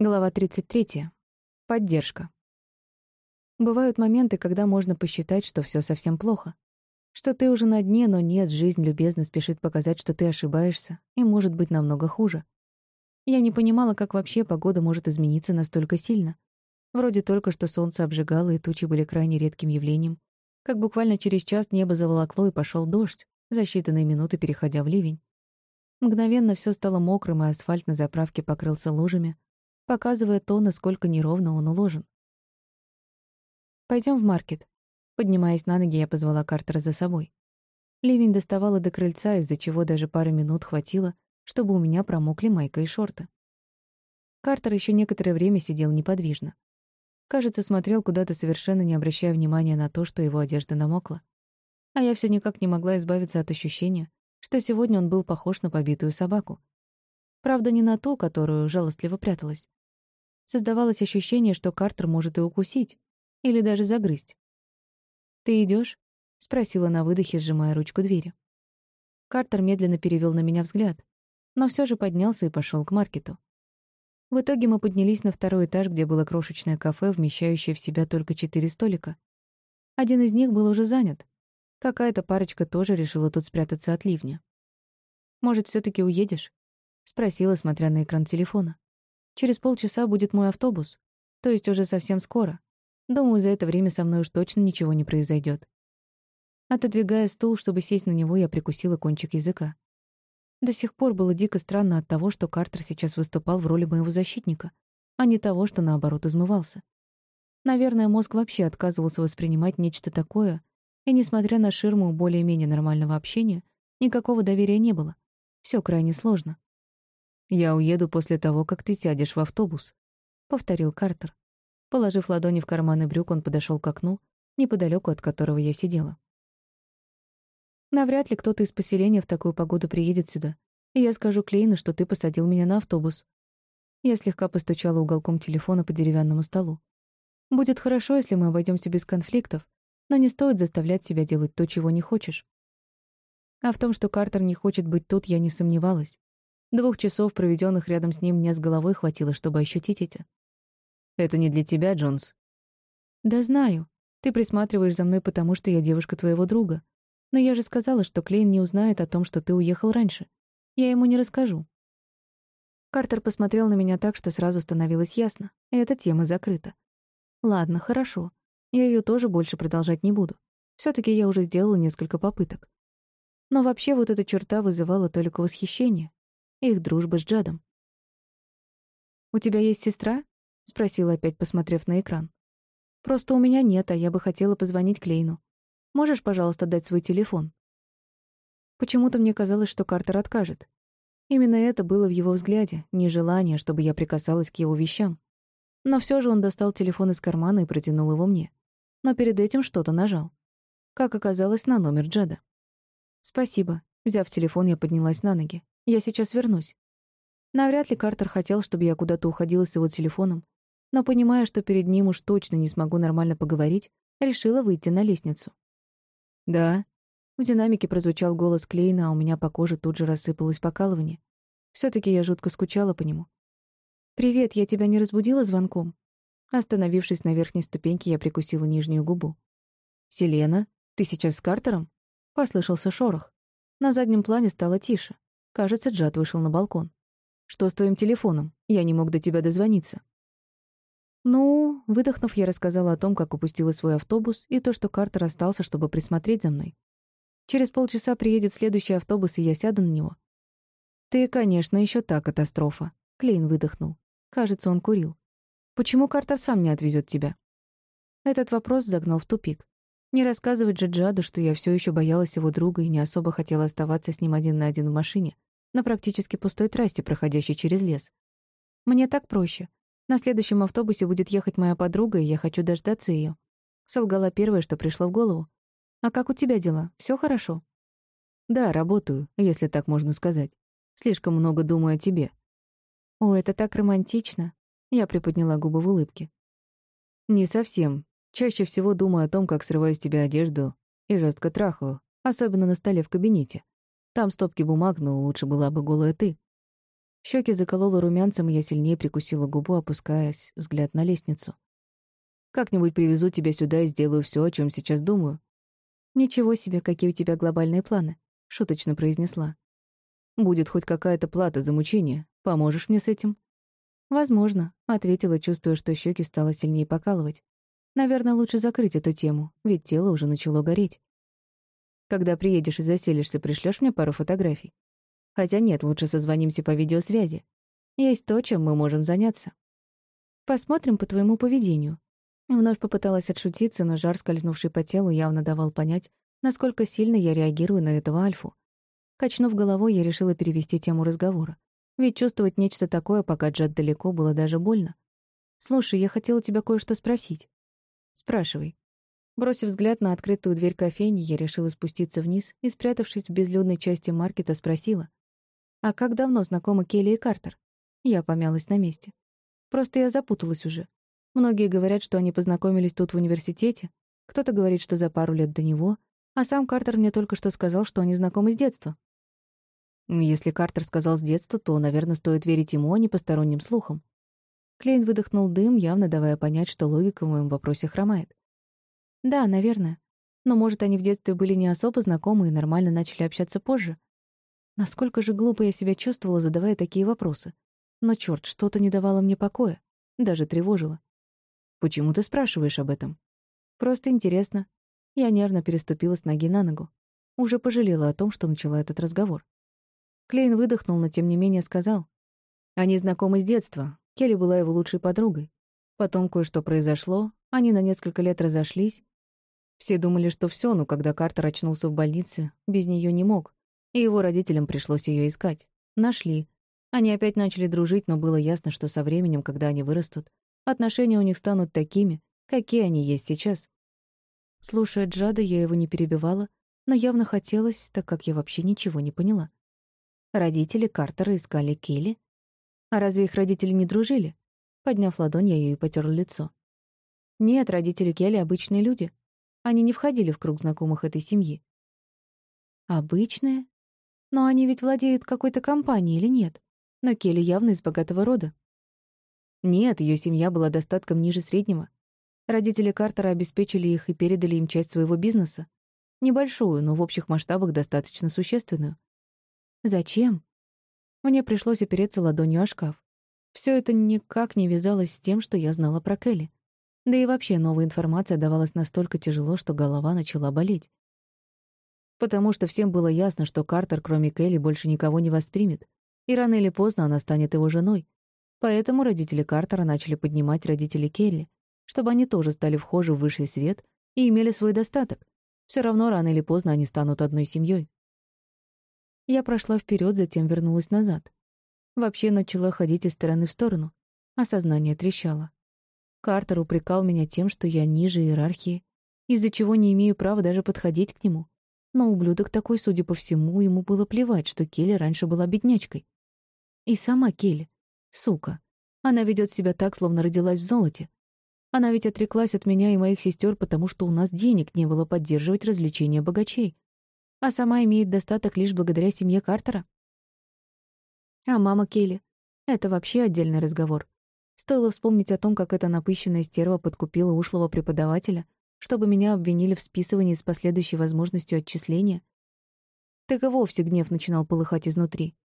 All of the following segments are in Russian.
Глава 33. Поддержка. Бывают моменты, когда можно посчитать, что все совсем плохо. Что ты уже на дне, но нет, жизнь любезно спешит показать, что ты ошибаешься, и может быть намного хуже. Я не понимала, как вообще погода может измениться настолько сильно. Вроде только что солнце обжигало, и тучи были крайне редким явлением. Как буквально через час небо заволокло, и пошел дождь, за считанные минуты переходя в ливень. Мгновенно все стало мокрым, и асфальт на заправке покрылся лужами — показывая то, насколько неровно он уложен. Пойдем в маркет». Поднимаясь на ноги, я позвала Картера за собой. Ливень доставала до крыльца, из-за чего даже пары минут хватило, чтобы у меня промокли майка и шорты. Картер еще некоторое время сидел неподвижно. Кажется, смотрел куда-то совершенно не обращая внимания на то, что его одежда намокла. А я все никак не могла избавиться от ощущения, что сегодня он был похож на побитую собаку. Правда, не на ту, которую жалостливо пряталась, Создавалось ощущение, что Картер может и укусить, или даже загрызть. «Ты идешь? спросила на выдохе, сжимая ручку двери. Картер медленно перевел на меня взгляд, но все же поднялся и пошел к маркету. В итоге мы поднялись на второй этаж, где было крошечное кафе, вмещающее в себя только четыре столика. Один из них был уже занят. Какая-то парочка тоже решила тут спрятаться от ливня. «Может, все таки уедешь?» — спросила, смотря на экран телефона. Через полчаса будет мой автобус, то есть уже совсем скоро. Думаю, за это время со мной уж точно ничего не произойдет. Отодвигая стул, чтобы сесть на него, я прикусила кончик языка. До сих пор было дико странно от того, что Картер сейчас выступал в роли моего защитника, а не того, что, наоборот, измывался. Наверное, мозг вообще отказывался воспринимать нечто такое, и, несмотря на ширму более-менее нормального общения, никакого доверия не было. Все крайне сложно. «Я уеду после того, как ты сядешь в автобус», — повторил Картер. Положив ладони в карманы брюк, он подошел к окну, неподалеку от которого я сидела. «Навряд ли кто-то из поселения в такую погоду приедет сюда, и я скажу Клейну, что ты посадил меня на автобус». Я слегка постучала уголком телефона по деревянному столу. «Будет хорошо, если мы обойдемся без конфликтов, но не стоит заставлять себя делать то, чего не хочешь». А в том, что Картер не хочет быть тут, я не сомневалась. Двух часов, проведенных рядом с ним, мне с головой хватило, чтобы ощутить это. «Это не для тебя, Джонс». «Да знаю. Ты присматриваешь за мной, потому что я девушка твоего друга. Но я же сказала, что Клейн не узнает о том, что ты уехал раньше. Я ему не расскажу». Картер посмотрел на меня так, что сразу становилось ясно. Эта тема закрыта. Ладно, хорошо. Я ее тоже больше продолжать не буду. все таки я уже сделала несколько попыток. Но вообще вот эта черта вызывала только восхищение, их дружбы с Джадом. «У тебя есть сестра?» — спросила опять, посмотрев на экран. «Просто у меня нет, а я бы хотела позвонить Клейну. Можешь, пожалуйста, дать свой телефон?» Почему-то мне казалось, что Картер откажет. Именно это было в его взгляде, нежелание, чтобы я прикасалась к его вещам. Но все же он достал телефон из кармана и протянул его мне. Но перед этим что-то нажал. Как оказалось, на номер Джада. «Спасибо». Взяв телефон, я поднялась на ноги. Я сейчас вернусь. Навряд ли Картер хотел, чтобы я куда-то уходила с его телефоном, но, понимая, что перед ним уж точно не смогу нормально поговорить, решила выйти на лестницу. «Да». В динамике прозвучал голос Клейна, а у меня по коже тут же рассыпалось покалывание. все таки я жутко скучала по нему. «Привет, я тебя не разбудила звонком?» Остановившись на верхней ступеньке, я прикусила нижнюю губу. «Селена, ты сейчас с Картером?» Послышался шорох. На заднем плане стало тише. Кажется, Джад вышел на балкон. «Что с твоим телефоном? Я не мог до тебя дозвониться». Ну, выдохнув, я рассказала о том, как упустила свой автобус и то, что Картер остался, чтобы присмотреть за мной. Через полчаса приедет следующий автобус, и я сяду на него. «Ты, конечно, еще та катастрофа», — Клейн выдохнул. Кажется, он курил. «Почему Картер сам не отвезет тебя?» Этот вопрос загнал в тупик. Не рассказывать же Джаду, что я все еще боялась его друга и не особо хотела оставаться с ним один на один в машине, на практически пустой трассе, проходящей через лес. Мне так проще. На следующем автобусе будет ехать моя подруга, и я хочу дождаться ее. Солгала первое, что пришло в голову. «А как у тебя дела? Все хорошо?» «Да, работаю, если так можно сказать. Слишком много думаю о тебе». «О, это так романтично!» Я приподняла губы в улыбке. «Не совсем. Чаще всего думаю о том, как срываю с тебя одежду и жестко трахаю, особенно на столе в кабинете. Там стопки бумаг, но лучше была бы голая ты. Щеки заколола румянцем, и я сильнее прикусила губу, опускаясь взгляд на лестницу. «Как-нибудь привезу тебя сюда и сделаю все, о чем сейчас думаю». «Ничего себе, какие у тебя глобальные планы», — шуточно произнесла. «Будет хоть какая-то плата за мучение. Поможешь мне с этим?» «Возможно», — ответила, чувствуя, что щеки стало сильнее покалывать. «Наверное, лучше закрыть эту тему, ведь тело уже начало гореть. Когда приедешь и заселишься, пришлешь мне пару фотографий? Хотя нет, лучше созвонимся по видеосвязи. Есть то, чем мы можем заняться. Посмотрим по твоему поведению». Вновь попыталась отшутиться, но жар, скользнувший по телу, явно давал понять, насколько сильно я реагирую на этого Альфу. Качнув головой, я решила перевести тему разговора. Ведь чувствовать нечто такое, пока Джад далеко, было даже больно. «Слушай, я хотела тебя кое-что спросить». «Спрашивай». Бросив взгляд на открытую дверь кофейни, я решила спуститься вниз и, спрятавшись в безлюдной части маркета, спросила. «А как давно знакомы Келли и Картер?» Я помялась на месте. «Просто я запуталась уже. Многие говорят, что они познакомились тут в университете, кто-то говорит, что за пару лет до него, а сам Картер мне только что сказал, что они знакомы с детства». Если Картер сказал с детства, то, наверное, стоит верить ему, а не посторонним слухам. Клейн выдохнул дым, явно давая понять, что логика в моем вопросе хромает. Да, наверное. Но, может, они в детстве были не особо знакомы и нормально начали общаться позже. Насколько же глупо я себя чувствовала, задавая такие вопросы. Но, черт, что-то не давало мне покоя. Даже тревожило. «Почему ты спрашиваешь об этом?» «Просто интересно». Я нервно переступила с ноги на ногу. Уже пожалела о том, что начала этот разговор. Клейн выдохнул, но тем не менее сказал. Они знакомы с детства. Келли была его лучшей подругой. Потом кое-что произошло, они на несколько лет разошлись, все думали, что все, но когда Картер очнулся в больнице, без нее не мог, и его родителям пришлось ее искать. Нашли. Они опять начали дружить, но было ясно, что со временем, когда они вырастут, отношения у них станут такими, какие они есть сейчас. Слушая Джада, я его не перебивала, но явно хотелось, так как я вообще ничего не поняла. Родители Картера искали Келли? А разве их родители не дружили? Подняв ладонь, я ее потерла лицо. Нет, родители Келли — обычные люди. Они не входили в круг знакомых этой семьи. Обычные? Но они ведь владеют какой-то компанией или нет? Но Келли явно из богатого рода. Нет, ее семья была достатком ниже среднего. Родители Картера обеспечили их и передали им часть своего бизнеса. Небольшую, но в общих масштабах достаточно существенную. Зачем? Мне пришлось опереться ладонью о шкаф. Все это никак не вязалось с тем, что я знала про Келли. Да и вообще новая информация давалась настолько тяжело, что голова начала болеть. Потому что всем было ясно, что Картер, кроме Келли, больше никого не воспримет, и рано или поздно она станет его женой. Поэтому родители Картера начали поднимать родителей Келли, чтобы они тоже стали вхожи в высший свет и имели свой достаток. Все равно рано или поздно они станут одной семьей. Я прошла вперед, затем вернулась назад. Вообще начала ходить из стороны в сторону, а сознание трещало. Картер упрекал меня тем, что я ниже иерархии, из-за чего не имею права даже подходить к нему. Но ублюдок такой, судя по всему, ему было плевать, что Келли раньше была беднячкой. И сама Келли. Сука. Она ведет себя так, словно родилась в золоте. Она ведь отреклась от меня и моих сестер, потому что у нас денег не было поддерживать развлечения богачей. А сама имеет достаток лишь благодаря семье Картера. А мама Келли — это вообще отдельный разговор. Стоило вспомнить о том, как эта напыщенная стерва подкупила ушлого преподавателя, чтобы меня обвинили в списывании с последующей возможностью отчисления. Так и вовсе гнев начинал полыхать изнутри.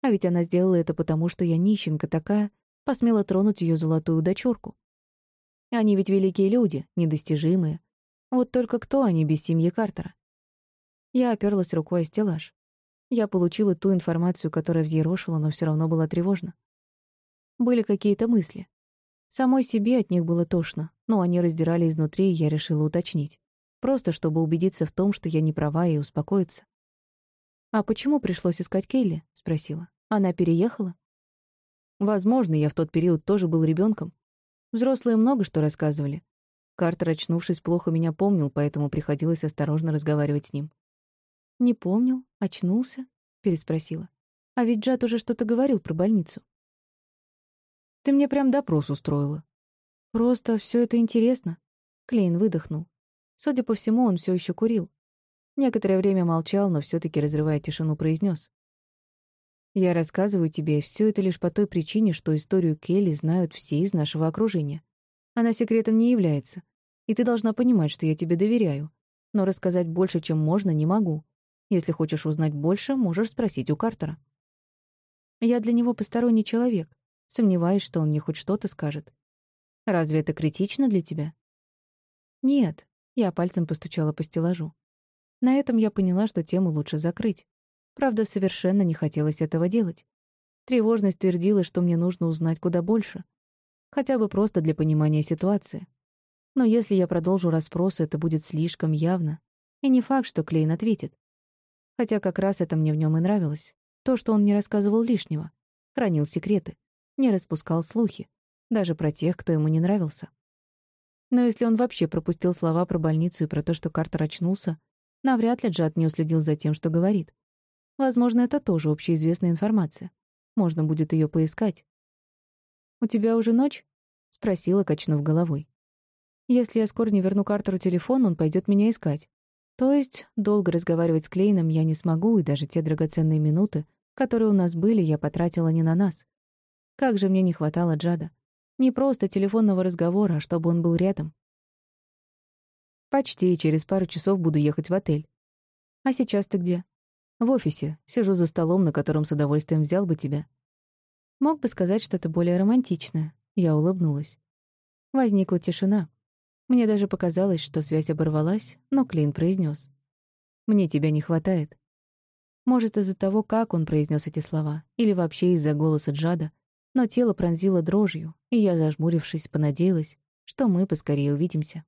А ведь она сделала это потому, что я нищенка такая, посмела тронуть ее золотую дочурку. Они ведь великие люди, недостижимые. Вот только кто они без семьи Картера? Я оперлась рукой о стеллаж. Я получила ту информацию, которая взъерошила, но все равно была тревожна. Были какие-то мысли. Самой себе от них было тошно, но они раздирали изнутри, и я решила уточнить. Просто чтобы убедиться в том, что я не права, и успокоиться. «А почему пришлось искать Келли?» — спросила. «Она переехала?» «Возможно, я в тот период тоже был ребенком. Взрослые много что рассказывали. Картер, очнувшись, плохо меня помнил, поэтому приходилось осторожно разговаривать с ним. «Не помнил? Очнулся?» — переспросила. «А ведь Джад уже что-то говорил про больницу». Ты мне прям допрос устроила. Просто все это интересно. Клейн выдохнул. Судя по всему, он все еще курил. Некоторое время молчал, но все таки разрывая тишину, произнес: Я рассказываю тебе все это лишь по той причине, что историю Келли знают все из нашего окружения. Она секретом не является. И ты должна понимать, что я тебе доверяю. Но рассказать больше, чем можно, не могу. Если хочешь узнать больше, можешь спросить у Картера. Я для него посторонний человек. Сомневаюсь, что он мне хоть что-то скажет. Разве это критично для тебя? Нет. Я пальцем постучала по стеллажу. На этом я поняла, что тему лучше закрыть. Правда, совершенно не хотелось этого делать. Тревожность твердила, что мне нужно узнать куда больше. Хотя бы просто для понимания ситуации. Но если я продолжу расспросы, это будет слишком явно. И не факт, что Клейн ответит. Хотя как раз это мне в нем и нравилось. То, что он не рассказывал лишнего. Хранил секреты. Не распускал слухи. Даже про тех, кто ему не нравился. Но если он вообще пропустил слова про больницу и про то, что Картер очнулся, навряд ли Джад не уследил за тем, что говорит. Возможно, это тоже общеизвестная информация. Можно будет ее поискать. «У тебя уже ночь?» — спросила, качнув головой. «Если я скоро не верну Картеру телефон, он пойдет меня искать. То есть долго разговаривать с Клейном я не смогу, и даже те драгоценные минуты, которые у нас были, я потратила не на нас. Как же мне не хватало Джада. Не просто телефонного разговора, а чтобы он был рядом. Почти через пару часов буду ехать в отель. А сейчас ты где? В офисе. Сижу за столом, на котором с удовольствием взял бы тебя. Мог бы сказать что-то более романтичное. Я улыбнулась. Возникла тишина. Мне даже показалось, что связь оборвалась, но Клин произнес: «Мне тебя не хватает». Может, из-за того, как он произнес эти слова, или вообще из-за голоса Джада, но тело пронзило дрожью, и я, зажмурившись, понадеялась, что мы поскорее увидимся.